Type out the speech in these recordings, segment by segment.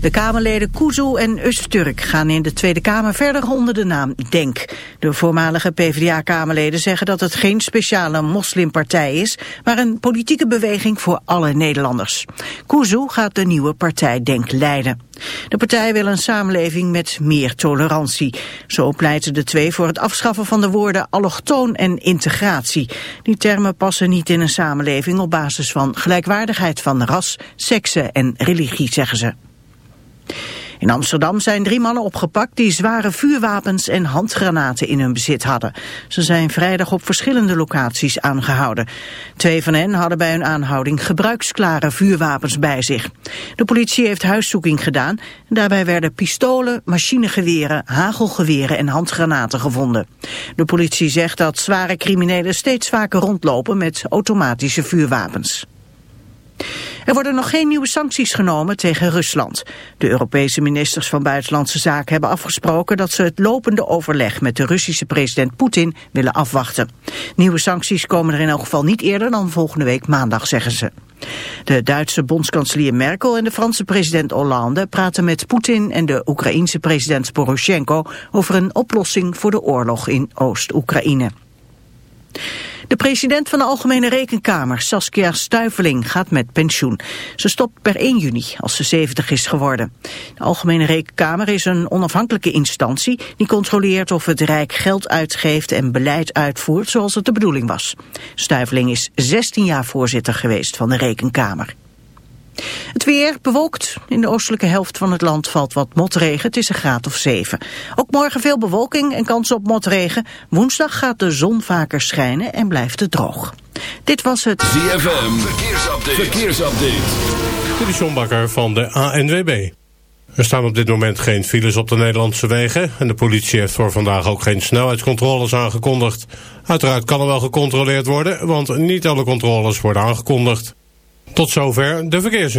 De Kamerleden Kuzu en Usturk gaan in de Tweede Kamer verder onder de naam DENK. De voormalige PvdA-Kamerleden zeggen dat het geen speciale moslimpartij is, maar een politieke beweging voor alle Nederlanders. Kuzu gaat de nieuwe partij DENK leiden. De partij wil een samenleving met meer tolerantie. Zo pleiten de twee voor het afschaffen van de woorden allochtoon en integratie. Die termen passen niet in een samenleving op basis van gelijkwaardigheid van ras, seksen en religie, zeggen ze. In Amsterdam zijn drie mannen opgepakt die zware vuurwapens en handgranaten in hun bezit hadden. Ze zijn vrijdag op verschillende locaties aangehouden. Twee van hen hadden bij hun aanhouding gebruiksklare vuurwapens bij zich. De politie heeft huiszoeking gedaan. Daarbij werden pistolen, machinegeweren, hagelgeweren en handgranaten gevonden. De politie zegt dat zware criminelen steeds vaker rondlopen met automatische vuurwapens. Er worden nog geen nieuwe sancties genomen tegen Rusland. De Europese ministers van Buitenlandse Zaken hebben afgesproken dat ze het lopende overleg met de Russische president Poetin willen afwachten. Nieuwe sancties komen er in elk geval niet eerder dan volgende week maandag, zeggen ze. De Duitse bondskanselier Merkel en de Franse president Hollande praten met Poetin en de Oekraïense president Poroshenko over een oplossing voor de oorlog in Oost-Oekraïne. De president van de Algemene Rekenkamer, Saskia Stuiveling, gaat met pensioen. Ze stopt per 1 juni, als ze 70 is geworden. De Algemene Rekenkamer is een onafhankelijke instantie... die controleert of het Rijk geld uitgeeft en beleid uitvoert zoals het de bedoeling was. Stuiveling is 16 jaar voorzitter geweest van de Rekenkamer. Het weer bewolkt. In de oostelijke helft van het land valt wat motregen. Het is een graad of 7. Ook morgen veel bewolking en kans op motregen. Woensdag gaat de zon vaker schijnen en blijft het droog. Dit was het ZFM. Verkeersupdate. Verkeersupdate. Dit is John Bakker van de ANWB. Er staan op dit moment geen files op de Nederlandse wegen... en de politie heeft voor vandaag ook geen snelheidscontroles aangekondigd. Uiteraard kan er wel gecontroleerd worden... want niet alle controles worden aangekondigd. Tot zover de verkeers.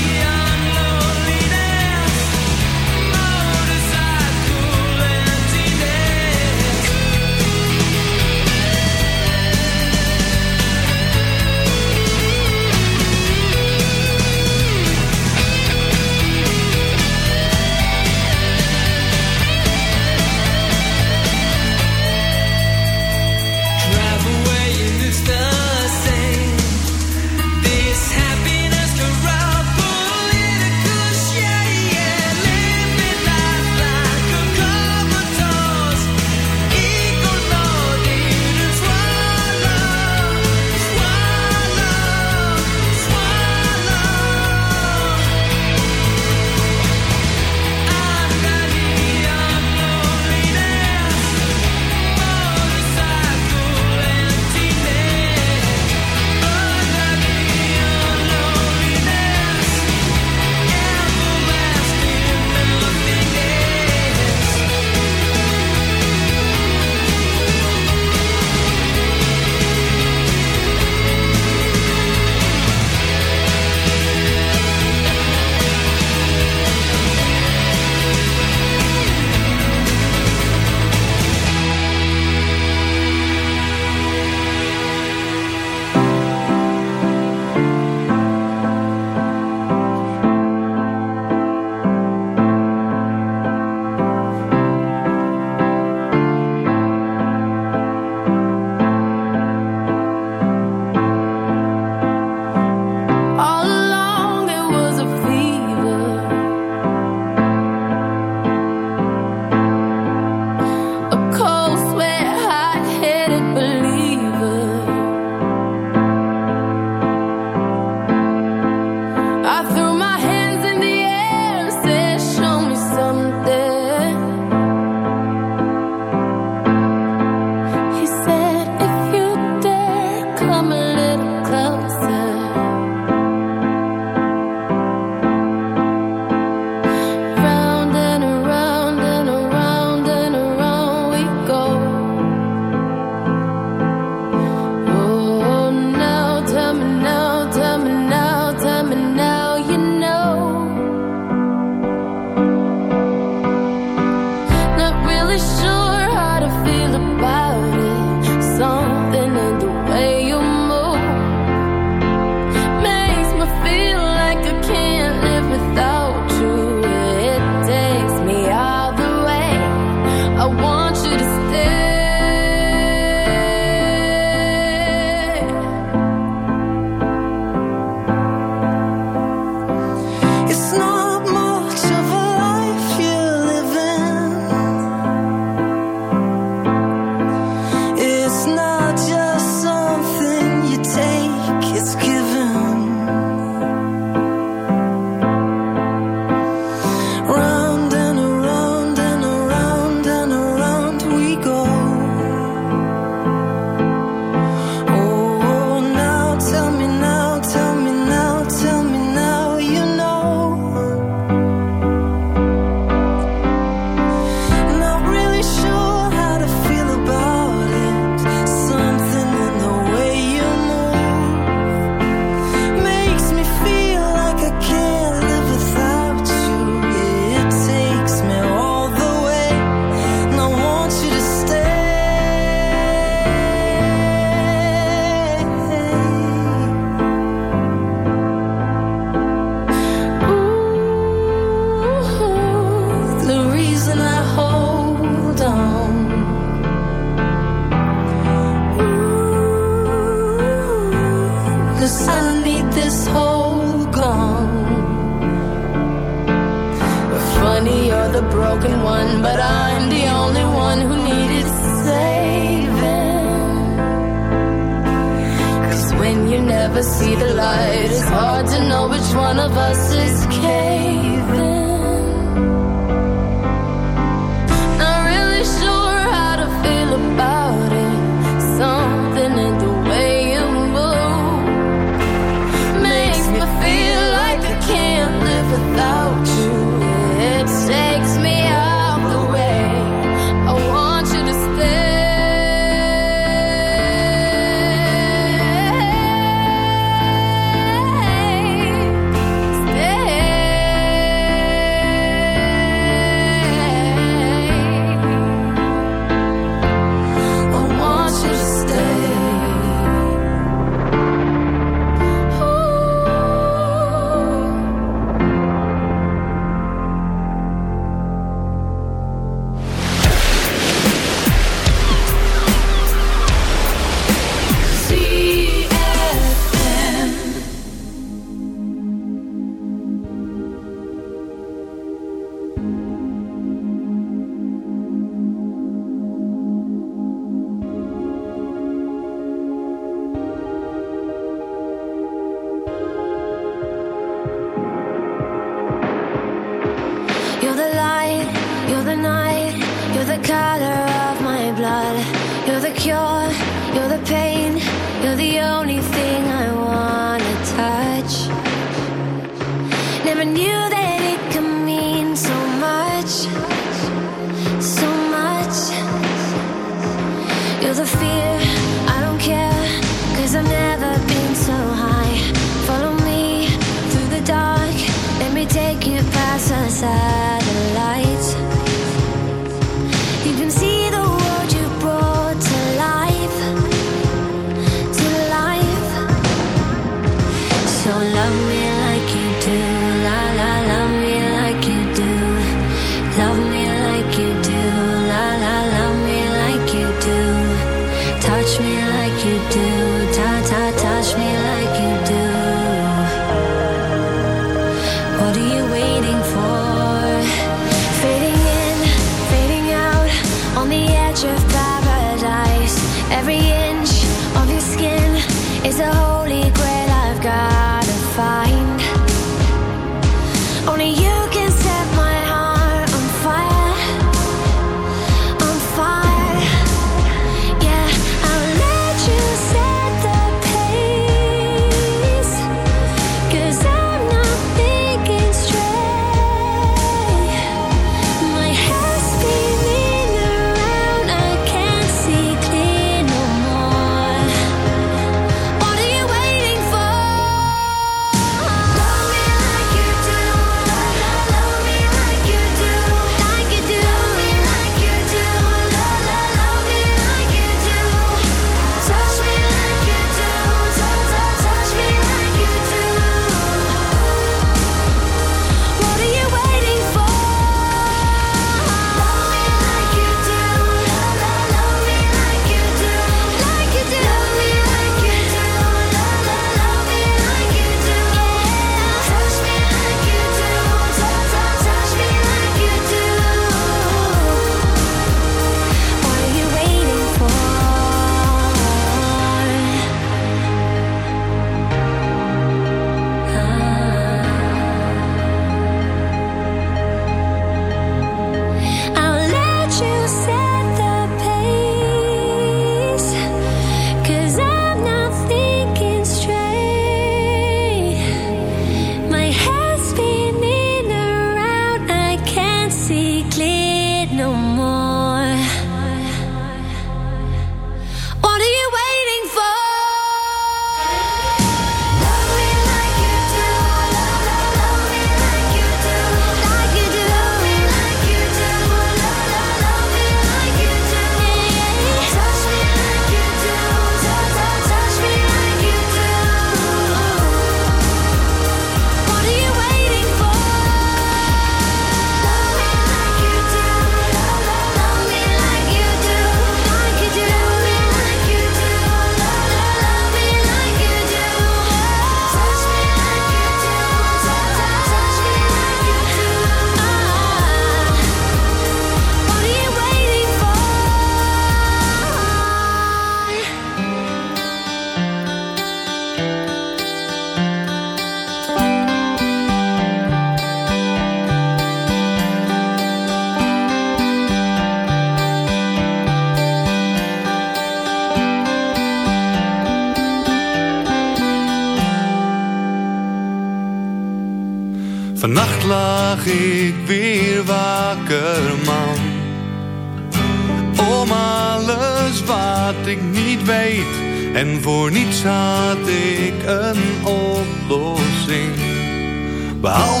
But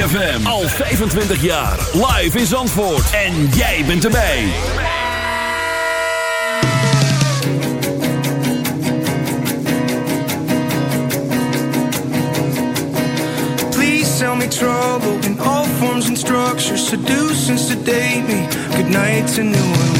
ZFM. Al 25 jaar. Live in Zandvoort. En jij bent erbij. Please tell me trouble in all forms and structures. Seduce and sedate me. Good night to New Orleans.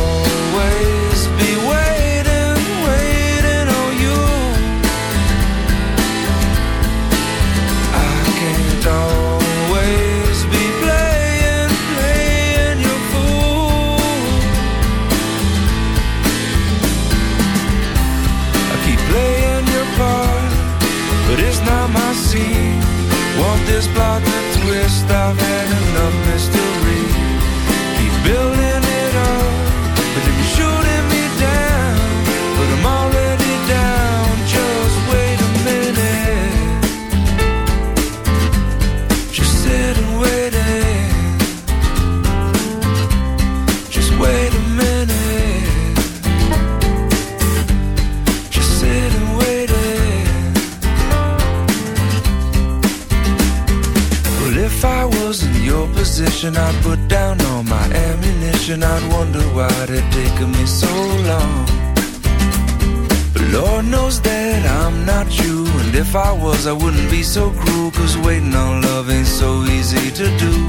stuff ambition, I'd put down all my ammunition. I'd wonder why it had taken me so long. But Lord knows that I'm not you, and if I was, I wouldn't be so cruel. Cause waiting on love ain't so easy to do.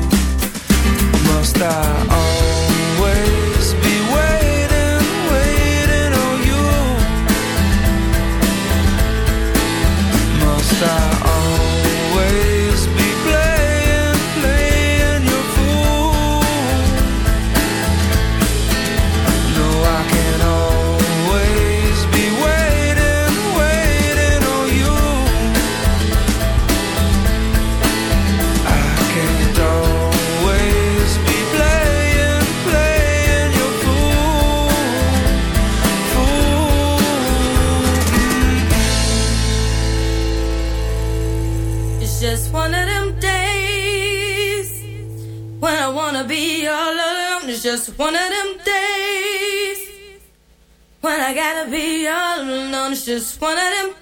just one of them.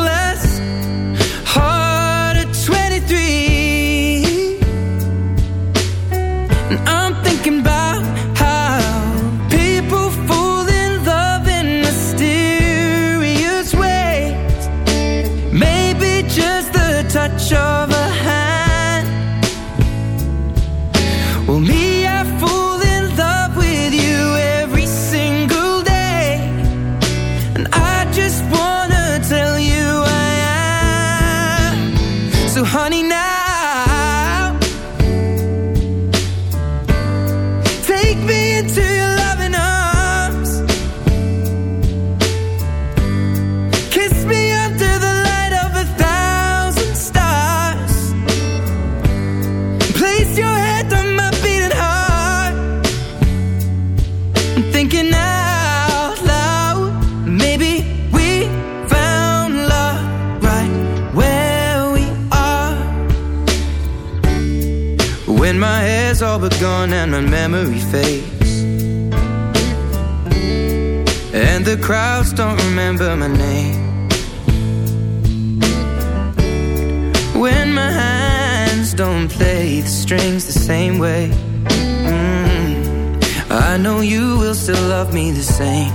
love me the same.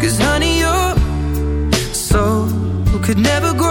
Cause honey, your soul could never go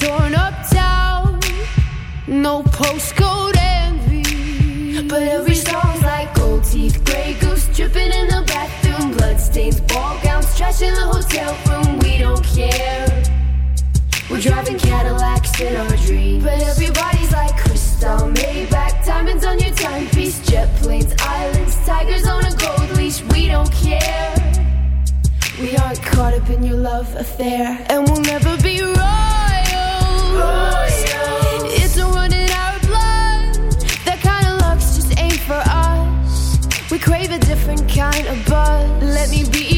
torn up town, no postcode envy. But every song's like gold teeth, gray goose dripping in the bathroom, bloodstains, ball gowns, trash in the hotel room. We don't care. We're driving Cadillacs in our dreams. But everybody's like crystal, Maybach, diamonds on your timepiece, jet planes, islands, tigers on a gold leash. We don't care. We aren't caught up in your love affair, and we'll never be wrong. Crave a different kind of buzz. Let me be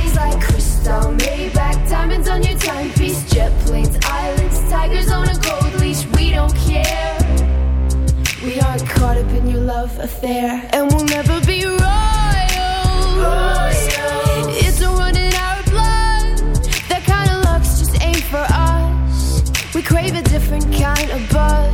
Partners on a gold leash, we don't care. We aren't caught up in your love affair, and we'll never be royal. It's a run in our blood. That kind of luck's just ain't for us. We crave a different kind of buzz.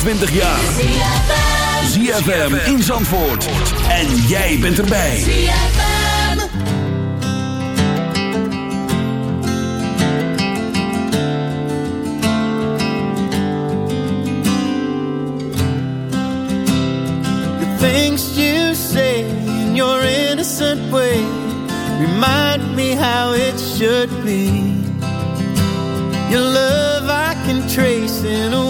25 jaar. ZFM in Zandvoort. En jij bent erbij. ZFM. The things you say in your innocent way. Remind me how it should be. Your love I can trace in a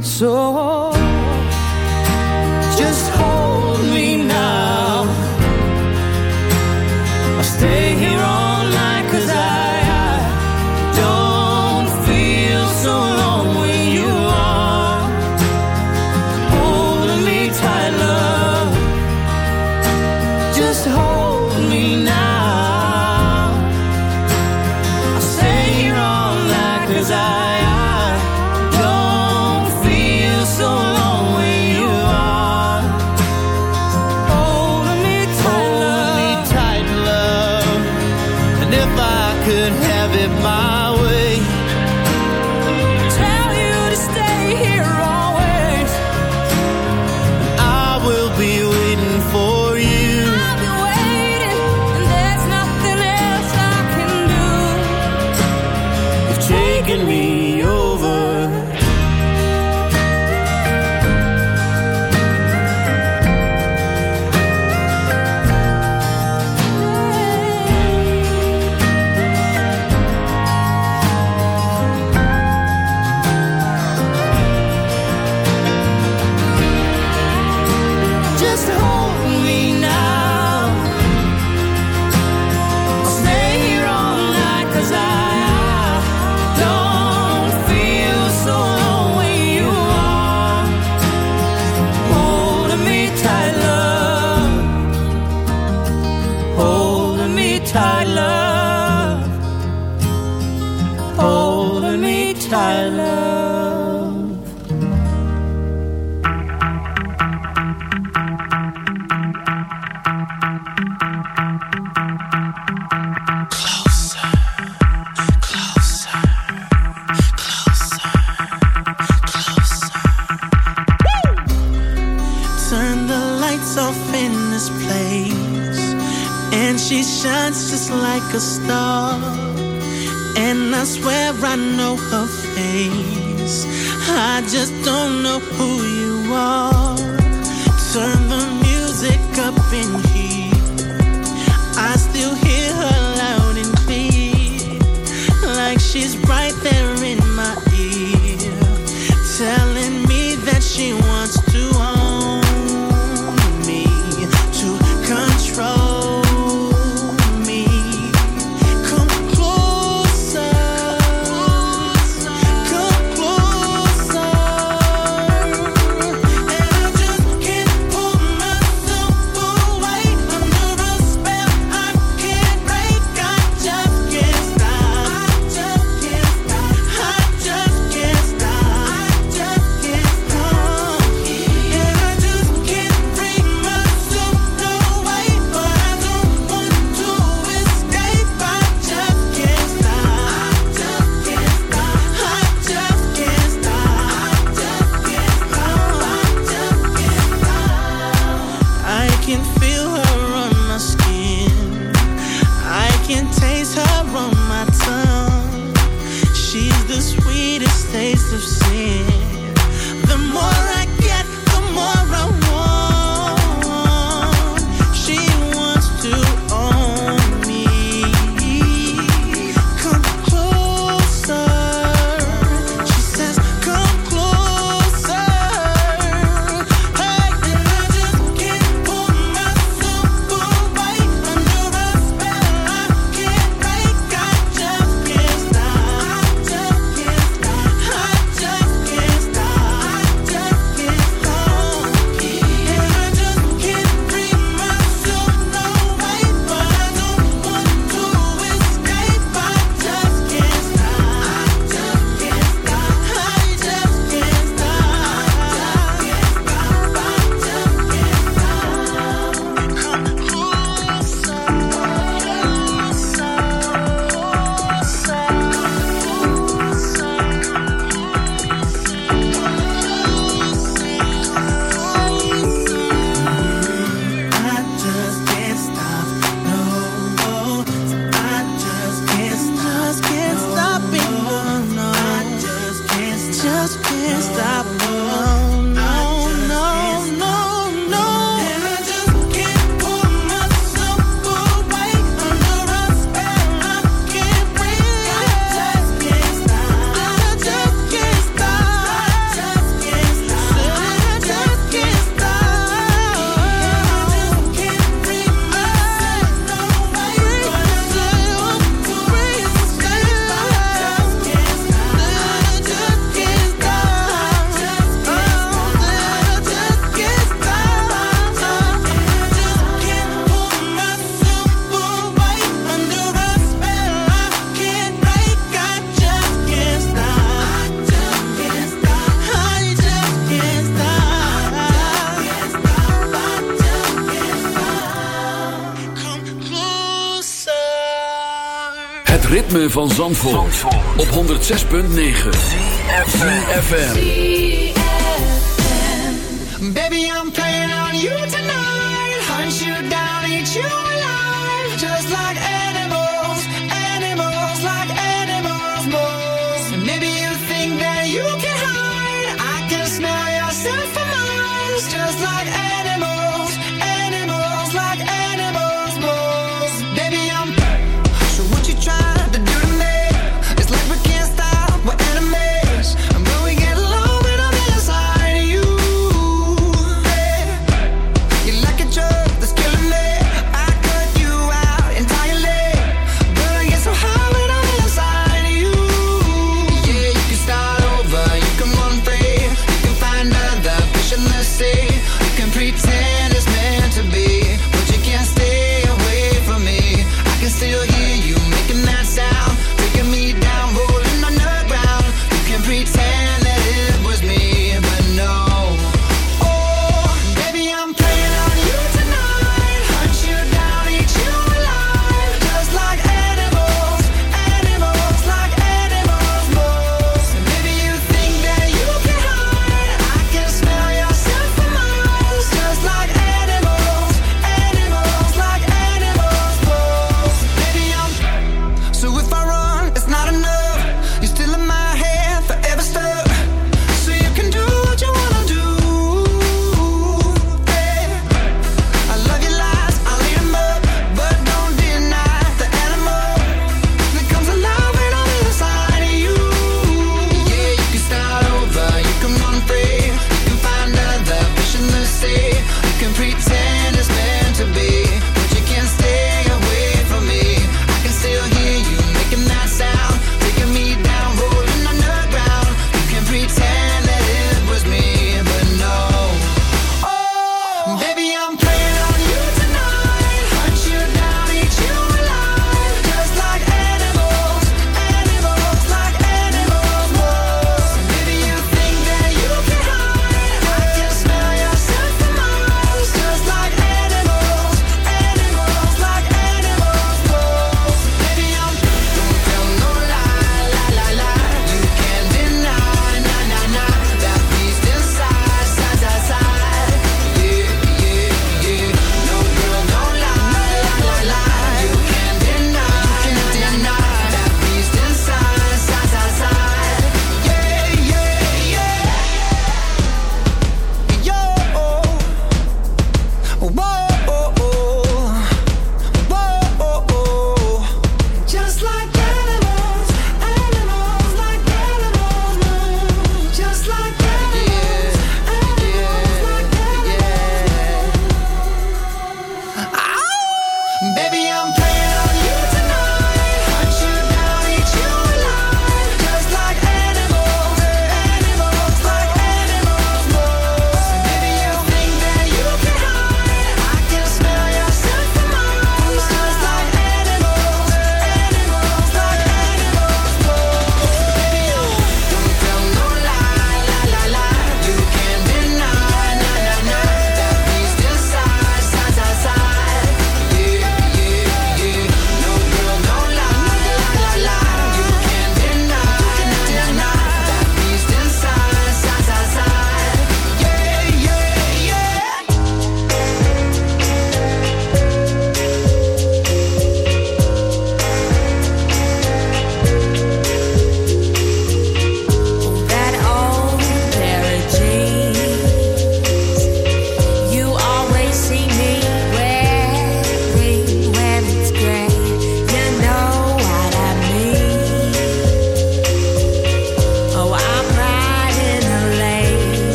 So a face. I just don't know who Het ritme van Zandvoort, op 106.9 FM. Baby I'm playing on YouTube.